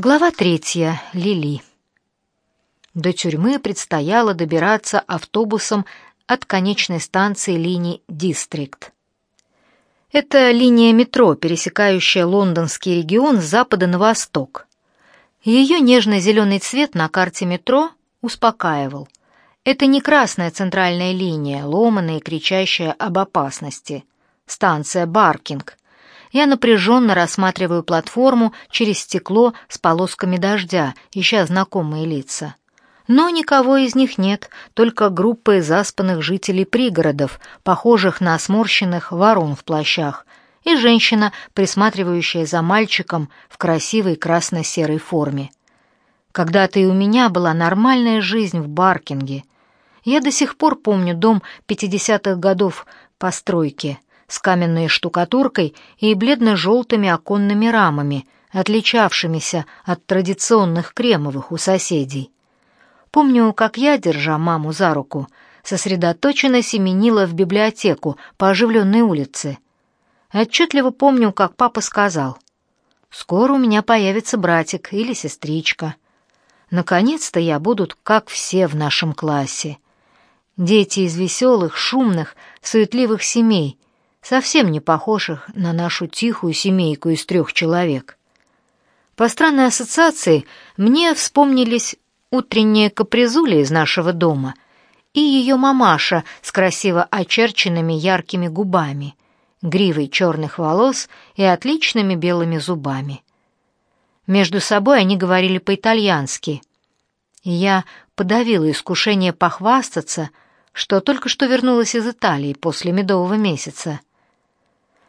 Глава третья. Лили. До тюрьмы предстояло добираться автобусом от конечной станции линии «Дистрикт». Это линия метро, пересекающая лондонский регион с запада на восток. Ее нежно-зеленый цвет на карте метро успокаивал. Это не красная центральная линия, ломаная и кричащая об опасности. Станция Баркинг, я напряженно рассматриваю платформу через стекло с полосками дождя, ища знакомые лица. Но никого из них нет, только группы заспанных жителей пригородов, похожих на сморщенных ворон в плащах, и женщина, присматривающая за мальчиком в красивой красно-серой форме. Когда-то и у меня была нормальная жизнь в Баркинге. Я до сих пор помню дом 50-х годов постройки — с каменной штукатуркой и бледно-желтыми оконными рамами, отличавшимися от традиционных кремовых у соседей. Помню, как я, держа маму за руку, сосредоточенно семенила в библиотеку по оживленной улице. Отчетливо помню, как папа сказал, «Скоро у меня появится братик или сестричка. Наконец-то я буду, как все в нашем классе. Дети из веселых, шумных, суетливых семей, совсем не похожих на нашу тихую семейку из трех человек. По странной ассоциации мне вспомнились утренние капризули из нашего дома и ее мамаша с красиво очерченными яркими губами, гривой черных волос и отличными белыми зубами. Между собой они говорили по-итальянски, я подавила искушение похвастаться, что только что вернулась из Италии после медового месяца —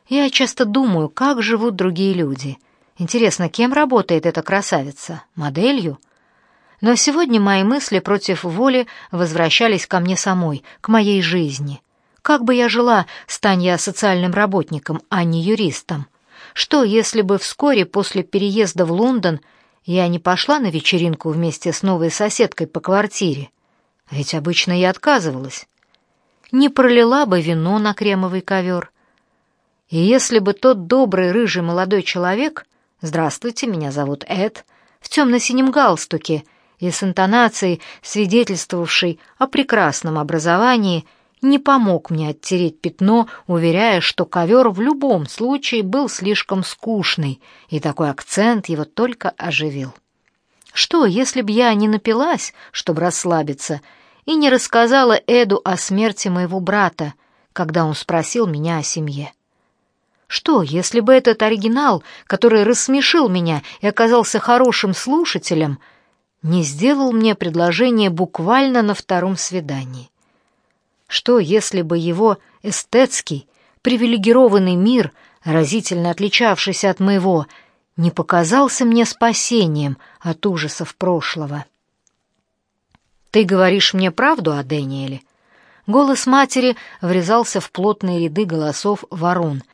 я часто думаю, как живут другие люди. Интересно, кем работает эта красавица? Моделью? Но сегодня мои мысли против воли возвращались ко мне самой, к моей жизни. Как бы я жила, стань я социальным работником, а не юристом? Что, если бы вскоре после переезда в Лондон я не пошла на вечеринку вместе с новой соседкой по квартире? Ведь обычно я отказывалась. Не пролила бы вино на кремовый ковер, и если бы тот добрый рыжий молодой человек, здравствуйте, меня зовут Эд, в темно-синем галстуке и с интонацией, свидетельствовавшей о прекрасном образовании, не помог мне оттереть пятно, уверяя, что ковер в любом случае был слишком скучный, и такой акцент его только оживил. Что, если б я не напилась, чтобы расслабиться, и не рассказала Эду о смерти моего брата, когда он спросил меня о семье? Что, если бы этот оригинал, который рассмешил меня и оказался хорошим слушателем, не сделал мне предложение буквально на втором свидании? Что, если бы его эстетский, привилегированный мир, разительно отличавшийся от моего, не показался мне спасением от ужасов прошлого? «Ты говоришь мне правду о Дэниеле?» Голос матери врезался в плотные ряды голосов ворон —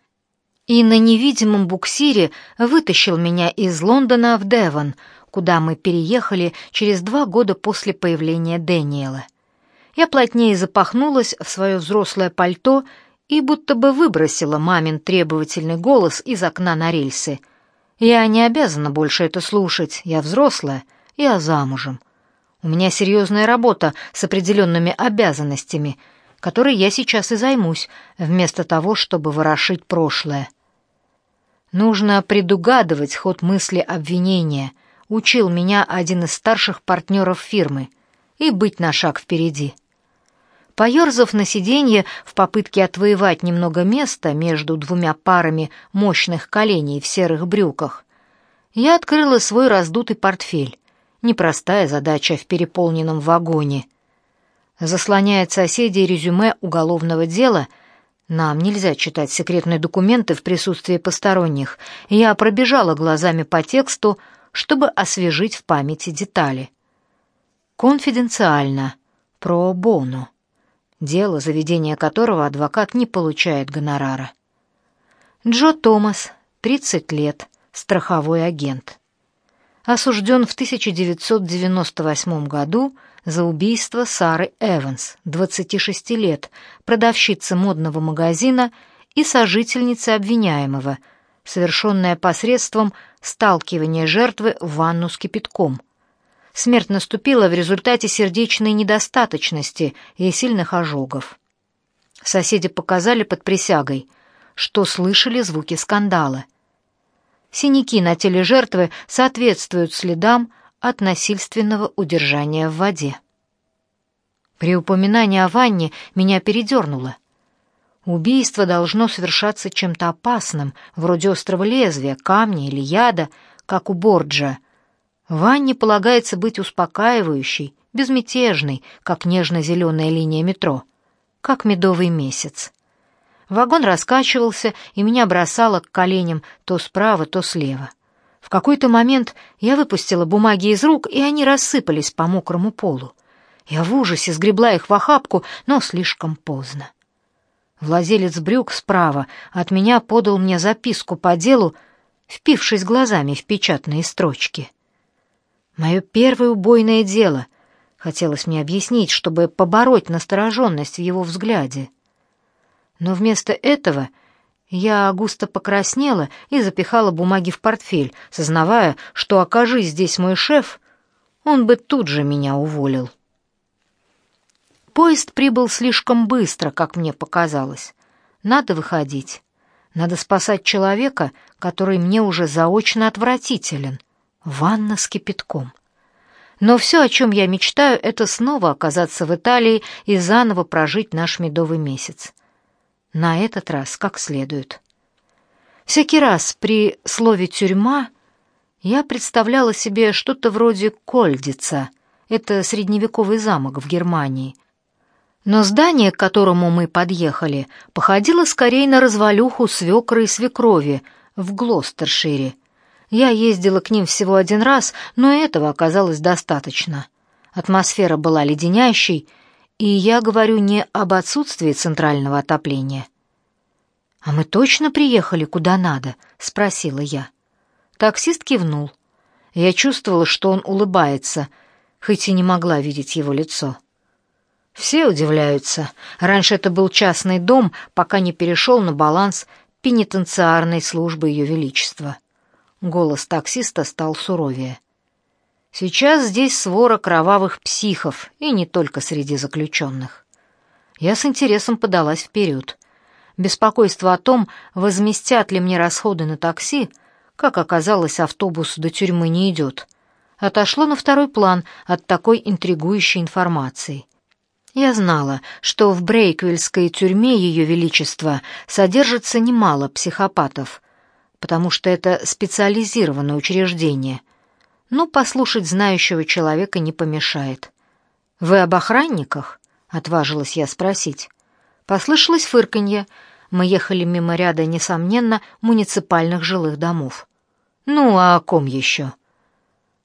и на невидимом буксире вытащил меня из Лондона в Девон, куда мы переехали через два года после появления Дэниела. Я плотнее запахнулась в свое взрослое пальто и будто бы выбросила мамин требовательный голос из окна на рельсы. Я не обязана больше это слушать, я взрослая, я замужем. У меня серьезная работа с определенными обязанностями, которой я сейчас и займусь, вместо того, чтобы ворошить прошлое. Нужно предугадывать ход мысли обвинения, учил меня один из старших партнеров фирмы, и быть на шаг впереди. Поерзав на сиденье в попытке отвоевать немного места между двумя парами мощных коленей в серых брюках, я открыла свой раздутый портфель. Непростая задача в переполненном вагоне. Заслоняя от соседей резюме уголовного дела — нам нельзя читать секретные документы в присутствии посторонних. Я пробежала глазами по тексту, чтобы освежить в памяти детали. Конфиденциально. Про бону. Дело, заведение которого адвокат не получает гонорара. Джо Томас, 30 лет, страховой агент. Осужден в 1998 году за убийство Сары Эванс, 26 лет, продавщицы модного магазина и сожительницы обвиняемого, совершенное посредством сталкивание жертвы в ванну с кипятком. Смерть наступила в результате сердечной недостаточности и сильных ожогов. Соседи показали под присягой, что слышали звуки скандала. Синяки на теле жертвы соответствуют следам от насильственного удержания в воде. При упоминании о ванне меня передернуло. Убийство должно совершаться чем-то опасным, вроде острого лезвия, камня или яда, как у Борджа. Ванне полагается быть успокаивающей, безмятежной, как нежно-зеленая линия метро, как медовый месяц. Вагон раскачивался, и меня бросало к коленям то справа, то слева. В какой-то момент я выпустила бумаги из рук, и они рассыпались по мокрому полу. Я в ужасе сгребла их в охапку, но слишком поздно. Владелец брюк справа от меня подал мне записку по делу, впившись глазами в печатные строчки. Мое первое убойное дело. Хотелось мне объяснить, чтобы побороть настороженность в его взгляде. Но вместо этого я густо покраснела и запихала бумаги в портфель, сознавая, что, окажись здесь мой шеф, он бы тут же меня уволил. Поезд прибыл слишком быстро, как мне показалось. Надо выходить. Надо спасать человека, который мне уже заочно отвратителен. Ванна с кипятком. Но все, о чем я мечтаю, это снова оказаться в Италии и заново прожить наш медовый месяц. На этот раз как следует. Всякий раз при слове «тюрьма» я представляла себе что-то вроде Кольдица. Это средневековый замок в Германии, но здание, к которому мы подъехали, походило скорее на развалюху свекры и свекрови в Глостершире. Я ездила к ним всего один раз, но этого оказалось достаточно. Атмосфера была леденящей, и я говорю не об отсутствии центрального отопления. «А мы точно приехали куда надо?» — спросила я. Таксист кивнул. Я чувствовала, что он улыбается, хоть и не могла видеть его лицо. Все удивляются. Раньше это был частный дом, пока не перешел на баланс пенитенциарной службы Ее Величества. Голос таксиста стал суровее. Сейчас здесь свора кровавых психов, и не только среди заключенных. Я с интересом подалась вперед. Беспокойство о том, возместят ли мне расходы на такси, как оказалось, автобус до тюрьмы не идет, отошло на второй план от такой интригующей информации. Я знала, что в Брейквиллской тюрьме Ее Величества содержится немало психопатов, потому что это специализированное учреждение. Но послушать знающего человека не помешает. «Вы об охранниках?» — отважилась я спросить. Послышалось фырканье. Мы ехали мимо ряда, несомненно, муниципальных жилых домов. «Ну, а о ком еще?»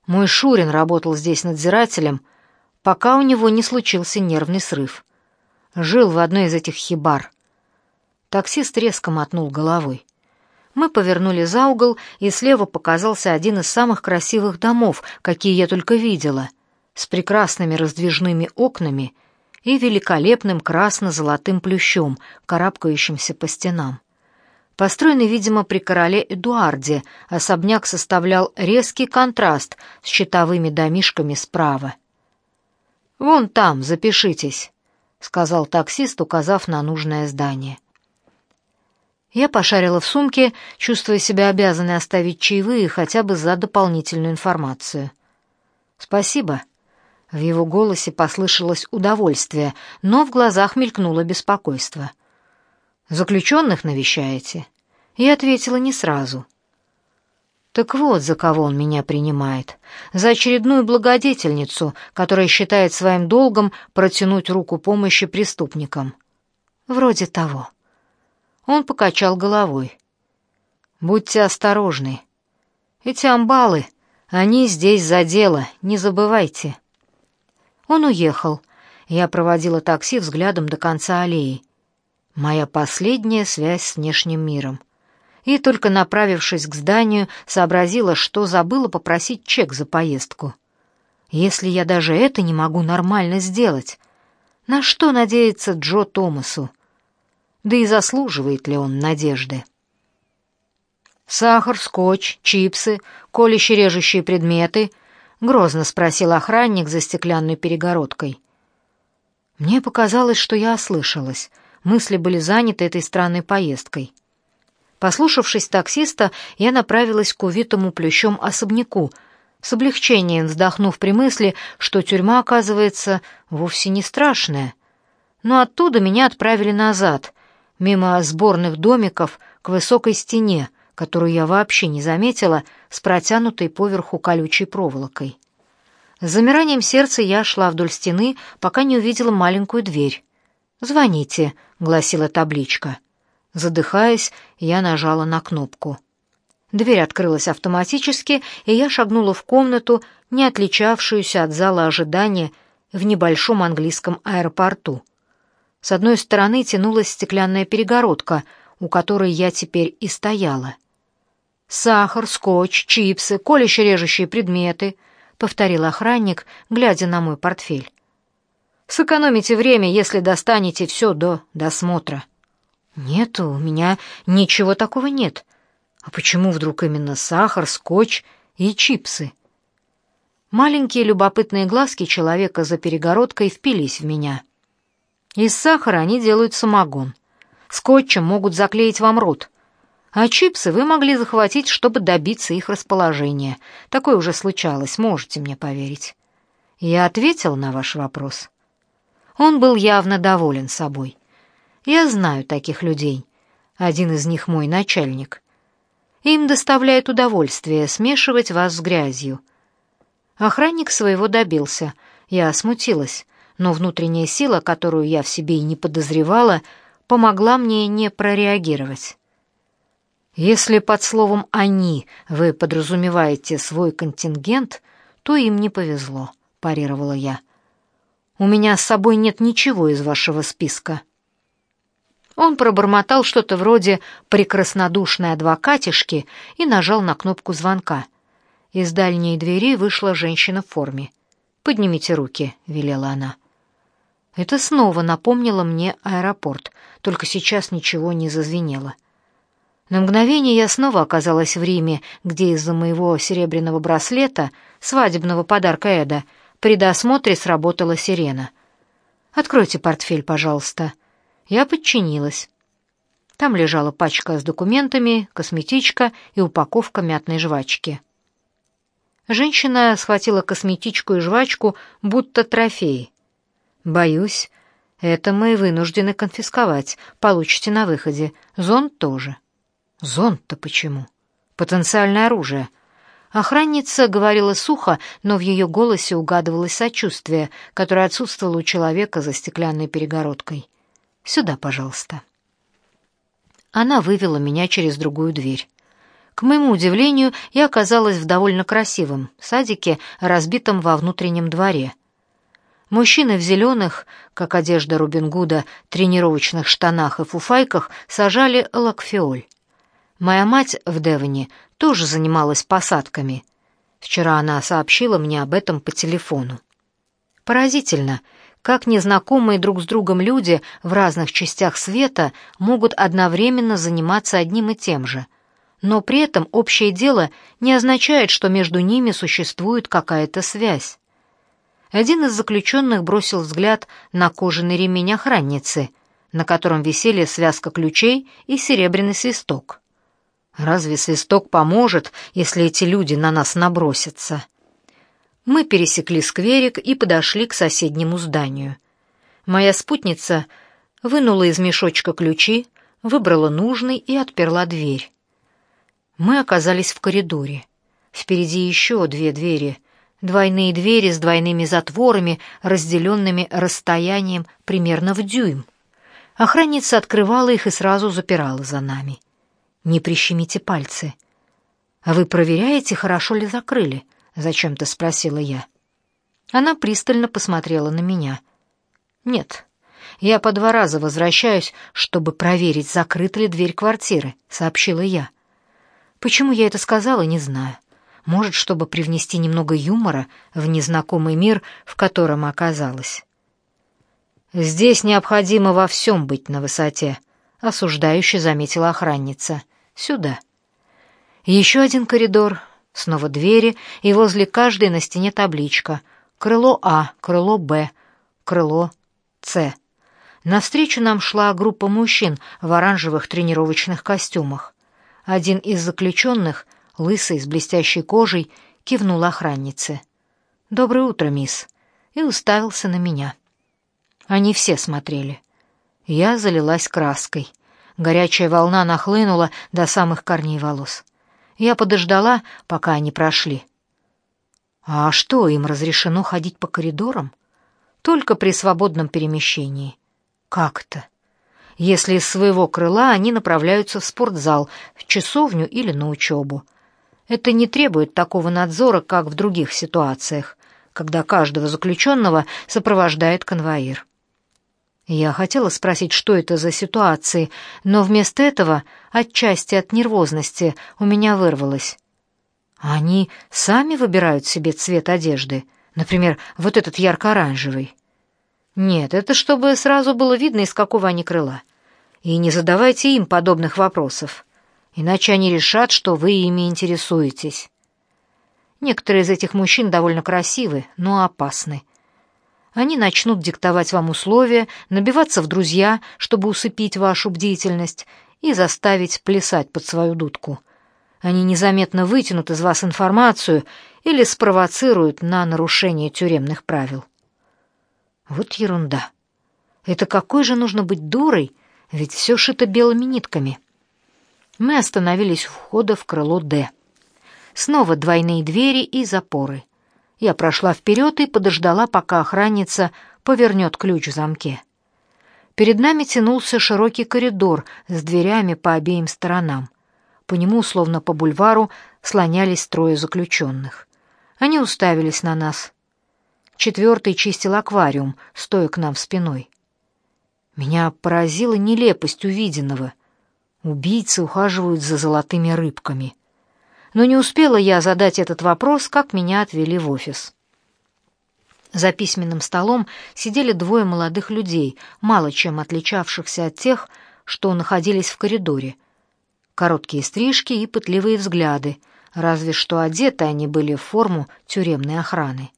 Мой Шурин работал здесь надзирателем, пока у него не случился нервный срыв. Жил в одной из этих хибар. Таксист резко мотнул головой. Мы повернули за угол, и слева показался один из самых красивых домов, какие я только видела, с прекрасными раздвижными окнами и великолепным красно-золотым плющом, карабкающимся по стенам. Построенный, видимо, при короле Эдуарде, особняк составлял резкий контраст с щитовыми домишками справа. «Вон там, запишитесь», — сказал таксист, указав на нужное здание. Я пошарила в сумке, чувствуя себя обязанной оставить чаевые хотя бы за дополнительную информацию. «Спасибо». В его голосе послышалось удовольствие, но в глазах мелькнуло беспокойство. «Заключенных навещаете?» Я ответила не сразу — так вот, за кого он меня принимает. За очередную благодетельницу, которая считает своим долгом протянуть руку помощи преступникам. Вроде того. Он покачал головой. Будьте осторожны. Эти амбалы, они здесь за дело, не забывайте. Он уехал. Я проводила такси взглядом до конца аллеи. Моя последняя связь с внешним миром и, только направившись к зданию, сообразила, что забыла попросить чек за поездку. Если я даже это не могу нормально сделать, на что надеется Джо Томасу? Да и заслуживает ли он надежды? «Сахар, скотч, чипсы, колюще-режущие предметы?» — грозно спросил охранник за стеклянной перегородкой. Мне показалось, что я ослышалась. Мысли были заняты этой странной поездкой. Послушавшись таксиста, я направилась к увитому плющом особняку, с облегчением вздохнув при мысли, что тюрьма, оказывается, вовсе не страшная. Но оттуда меня отправили назад, мимо сборных домиков, к высокой стене, которую я вообще не заметила, с протянутой поверху колючей проволокой. С замиранием сердца я шла вдоль стены, пока не увидела маленькую дверь. «Звоните», — гласила табличка. Задыхаясь, я нажала на кнопку. Дверь открылась автоматически, и я шагнула в комнату, не отличавшуюся от зала ожидания в небольшом английском аэропорту. С одной стороны тянулась стеклянная перегородка, у которой я теперь и стояла. «Сахар, скотч, чипсы, колюще-режущие предметы», — повторил охранник, глядя на мой портфель. «Сэкономите время, если достанете все до досмотра». «Нет, у меня ничего такого нет. А почему вдруг именно сахар, скотч и чипсы?» Маленькие любопытные глазки человека за перегородкой впились в меня. Из сахара они делают самогон. Скотчем могут заклеить вам рот. А чипсы вы могли захватить, чтобы добиться их расположения. Такое уже случалось, можете мне поверить. Я ответил на ваш вопрос. Он был явно доволен собой. Я знаю таких людей. Один из них мой начальник. Им доставляет удовольствие смешивать вас с грязью. Охранник своего добился. Я смутилась, но внутренняя сила, которую я в себе и не подозревала, помогла мне не прореагировать. Если под словом «они» вы подразумеваете свой контингент, то им не повезло, парировала я. У меня с собой нет ничего из вашего списка. Он пробормотал что-то вроде «прекраснодушной адвокатишки» и нажал на кнопку звонка. Из дальней двери вышла женщина в форме. «Поднимите руки», — велела она. Это снова напомнило мне аэропорт, только сейчас ничего не зазвенело. На мгновение я снова оказалась в Риме, где из-за моего серебряного браслета, свадебного подарка Эда, при досмотре сработала сирена. «Откройте портфель, пожалуйста», я подчинилась. Там лежала пачка с документами, косметичка и упаковка мятной жвачки. Женщина схватила косметичку и жвачку, будто трофеи. «Боюсь, это мы вынуждены конфисковать. Получите на выходе. Зонт тоже». «Зонт-то почему?» «Потенциальное оружие». Охранница говорила сухо, но в ее голосе угадывалось сочувствие, которое отсутствовало у человека за стеклянной перегородкой. Сюда, пожалуйста». Она вывела меня через другую дверь. К моему удивлению, я оказалась в довольно красивом садике, разбитом во внутреннем дворе. Мужчины в зеленых, как одежда Робин Гуда, тренировочных штанах и фуфайках сажали лакфеоль. Моя мать в Девоне тоже занималась посадками. Вчера она сообщила мне об этом по телефону. Поразительно, как незнакомые друг с другом люди в разных частях света могут одновременно заниматься одним и тем же. Но при этом общее дело не означает, что между ними существует какая-то связь. Один из заключенных бросил взгляд на кожаный ремень охранницы, на котором висели связка ключей и серебряный свисток. Разве свисток поможет, если эти люди на нас набросятся? Мы пересекли скверик и подошли к соседнему зданию. Моя спутница вынула из мешочка ключи, выбрала нужный и отперла дверь. Мы оказались в коридоре. Впереди еще две двери, двойные двери с двойными затворами, разделенными расстоянием примерно в дюйм. Охранница открывала их и сразу запирала за нами. «Не прищемите пальцы. А вы проверяете, хорошо ли закрыли?» — зачем-то спросила я. Она пристально посмотрела на меня. «Нет, я по два раза возвращаюсь, чтобы проверить, закрыта ли дверь квартиры», — сообщила я. Почему я это сказала, не знаю. Может, чтобы привнести немного юмора в незнакомый мир, в котором оказалась. «Здесь необходимо во всем быть на высоте», — осуждающе заметила охранница. «Сюда». Еще один коридор, снова двери, и возле каждой на стене табличка. Крыло А, крыло Б, крыло С. Навстречу нам шла группа мужчин в оранжевых тренировочных костюмах. Один из заключенных, лысый, с блестящей кожей, кивнул охраннице. «Доброе утро, мисс», и уставился на меня. Они все смотрели. Я залилась краской. Горячая волна нахлынула до самых корней волос. Я подождала, пока они прошли. А что, им разрешено ходить по коридорам? Только при свободном перемещении. Как то Если из своего крыла они направляются в спортзал, в часовню или на учебу. Это не требует такого надзора, как в других ситуациях, когда каждого заключенного сопровождает конвоир. Я хотела спросить, что это за ситуации, но вместо этого, отчасти от нервозности, у меня вырвалось. Они сами выбирают себе цвет одежды, например, вот этот ярко-оранжевый. Нет, это чтобы сразу было видно, из какого они крыла. И не задавайте им подобных вопросов, иначе они решат, что вы ими интересуетесь. Некоторые из этих мужчин довольно красивы, но опасны. Они начнут диктовать вам условия, набиваться в друзья, чтобы усыпить вашу бдительность и заставить плясать под свою дудку. Они незаметно вытянут из вас информацию или спровоцируют на нарушение тюремных правил. Вот ерунда. Это какой же нужно быть дурой, ведь все шито белыми нитками. Мы остановились у входа в крыло «Д». Снова двойные двери и запоры. Я прошла вперед и подождала, пока охранница повернет ключ в замке. Перед нами тянулся широкий коридор с дверями по обеим сторонам. По нему, словно по бульвару, слонялись трое заключенных. Они уставились на нас. Четвертый чистил аквариум, стоя к нам спиной. Меня поразила нелепость увиденного. Убийцы ухаживают за золотыми рыбками. Но не успела я задать этот вопрос, как меня отвели в офис. За письменным столом сидели двое молодых людей, мало чем отличавшихся от тех, что находились в коридоре. Короткие стрижки и пытливые взгляды, разве что одеты они были в форму тюремной охраны.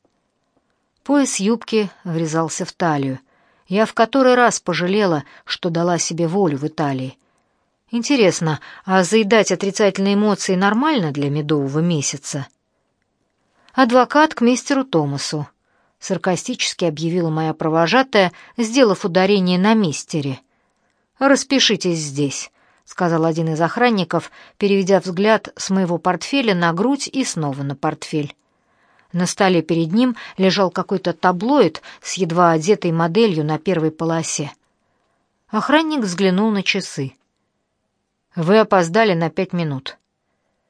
Пояс юбки врезался в талию. Я в который раз пожалела, что дала себе волю в Италии. Интересно, а заедать отрицательные эмоции нормально для медового месяца? Адвокат к мистеру Томасу. Саркастически объявила моя провожатая, сделав ударение на мистере. «Распишитесь здесь», — сказал один из охранников, переведя взгляд с моего портфеля на грудь и снова на портфель. На столе перед ним лежал какой-то таблоид с едва одетой моделью на первой полосе. Охранник взглянул на часы. «Вы опоздали на пять минут».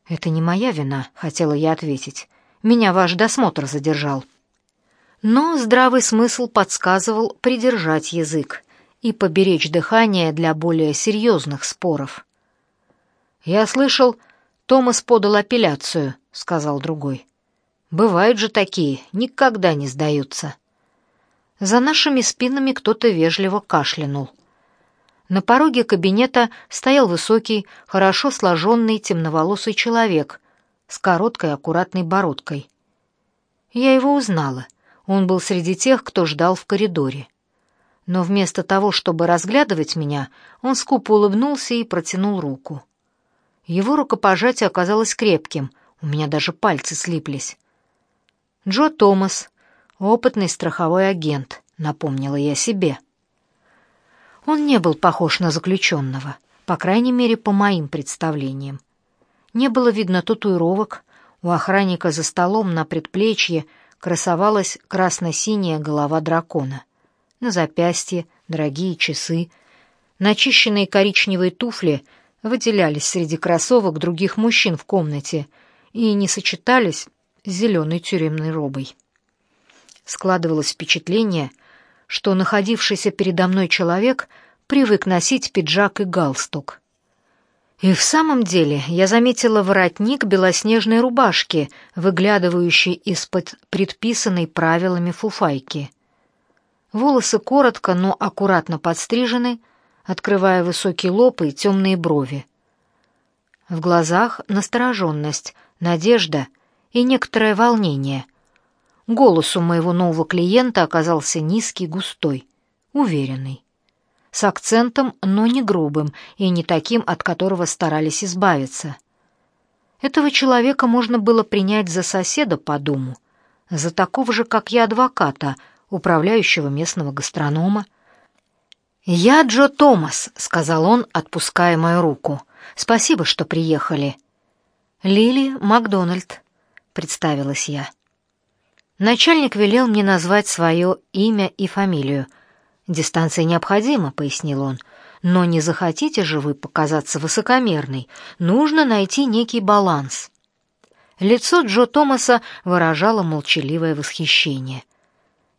«Это не моя вина», — хотела я ответить. «Меня ваш досмотр задержал». Но здравый смысл подсказывал придержать язык и поберечь дыхание для более серьезных споров. «Я слышал, Томас подал апелляцию», — сказал другой. Бывают же такие, никогда не сдаются. За нашими спинами кто-то вежливо кашлянул. На пороге кабинета стоял высокий, хорошо сложенный темноволосый человек с короткой аккуратной бородкой. Я его узнала. Он был среди тех, кто ждал в коридоре. Но вместо того, чтобы разглядывать меня, он скупо улыбнулся и протянул руку. Его рукопожатие оказалось крепким, у меня даже пальцы слиплись. Джо Томас, опытный страховой агент, напомнила я себе. Он не был похож на заключенного, по крайней мере, по моим представлениям. Не было видно татуировок, у охранника за столом на предплечье красовалась красно-синяя голова дракона. На запястье дорогие часы, начищенные коричневые туфли выделялись среди кроссовок других мужчин в комнате и не сочетались с зеленой тюремной робой. Складывалось впечатление, что находившийся передо мной человек привык носить пиджак и галстук. И в самом деле я заметила воротник белоснежной рубашки, выглядывающий из-под предписанной правилами фуфайки. Волосы коротко, но аккуратно подстрижены, открывая высокий лоб и темные брови. В глазах настороженность, надежда и некоторое волнение. Голос у моего нового клиента оказался низкий, густой, уверенный. С акцентом, но не грубым и не таким, от которого старались избавиться. Этого человека можно было принять за соседа по дому, за такого же, как я, адвоката, управляющего местного гастронома. «Я Джо Томас», — сказал он, отпуская мою руку. «Спасибо, что приехали». «Лили Макдональд», — представилась я. Начальник велел мне назвать свое имя и фамилию. «Дистанция необходима», — пояснил он. «Но не захотите же вы показаться высокомерной. Нужно найти некий баланс». Лицо Джо Томаса выражало молчаливое восхищение.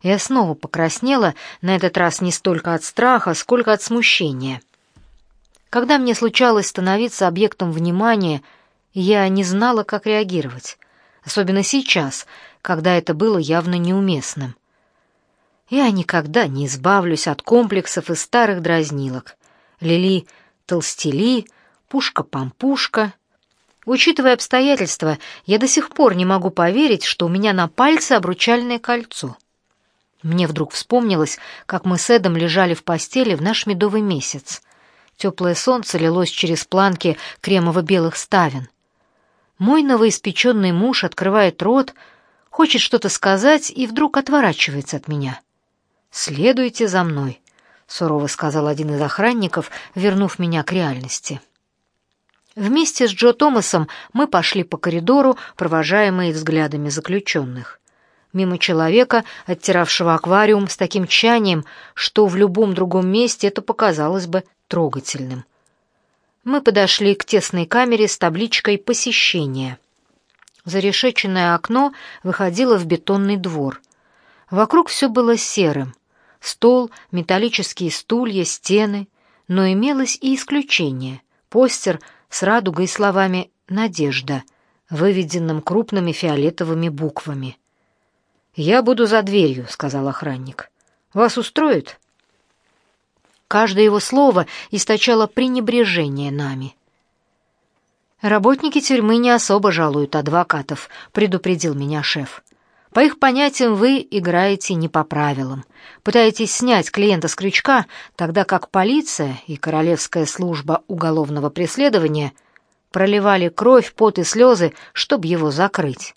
Я снова покраснела, на этот раз не столько от страха, сколько от смущения. Когда мне случалось становиться объектом внимания, я не знала, как реагировать, особенно сейчас, когда это было явно неуместным. Я никогда не избавлюсь от комплексов и старых дразнилок. Лили толстели, пушка-пампушка. Учитывая обстоятельства, я до сих пор не могу поверить, что у меня на пальце обручальное кольцо. Мне вдруг вспомнилось, как мы с Эдом лежали в постели в наш медовый месяц. Теплое солнце лилось через планки кремово-белых ставен. Мой новоиспеченный муж открывает рот, хочет что-то сказать и вдруг отворачивается от меня. «Следуйте за мной», — сурово сказал один из охранников, вернув меня к реальности. Вместе с Джо Томасом мы пошли по коридору, провожаемые взглядами заключенных мимо человека, оттиравшего аквариум с таким тщанием, что в любом другом месте это показалось бы трогательным. Мы подошли к тесной камере с табличкой «Посещение». Зарешеченное окно выходило в бетонный двор. Вокруг все было серым. Стол, металлические стулья, стены. Но имелось и исключение. Постер с радугой и словами «Надежда», выведенным крупными фиолетовыми буквами. «Я буду за дверью», — сказал охранник. «Вас устроит?» Каждое его слово источало пренебрежение нами. «Работники тюрьмы не особо жалуют адвокатов», — предупредил меня шеф. «По их понятиям вы играете не по правилам. Пытаетесь снять клиента с крючка, тогда как полиция и Королевская служба уголовного преследования проливали кровь, пот и слезы, чтобы его закрыть».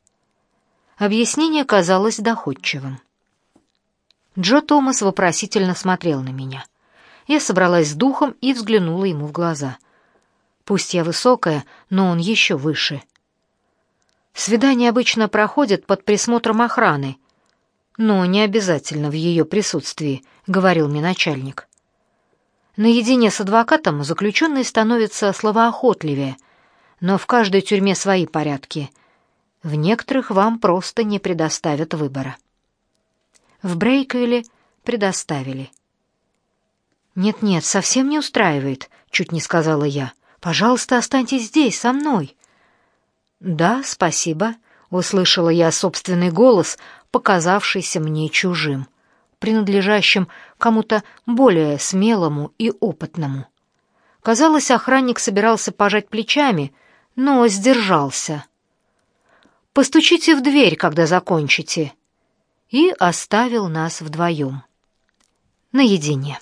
Объяснение казалось доходчивым. Джо Томас вопросительно смотрел на меня. Я собралась с духом и взглянула ему в глаза. Пусть я высокая, но он еще выше. Свидания обычно проходят под присмотром охраны, но не обязательно в ее присутствии, говорил мне начальник. Наедине с адвокатом заключенный становится словоохотливее, но в каждой тюрьме свои порядки — в некоторых вам просто не предоставят выбора. В Брейквилле предоставили. «Нет-нет, совсем не устраивает», — чуть не сказала я. «Пожалуйста, останьтесь здесь, со мной». «Да, спасибо», — услышала я собственный голос, показавшийся мне чужим, принадлежащим кому-то более смелому и опытному. Казалось, охранник собирался пожать плечами, но сдержался — Постучите в дверь, когда закончите». И оставил нас вдвоем. Наедине.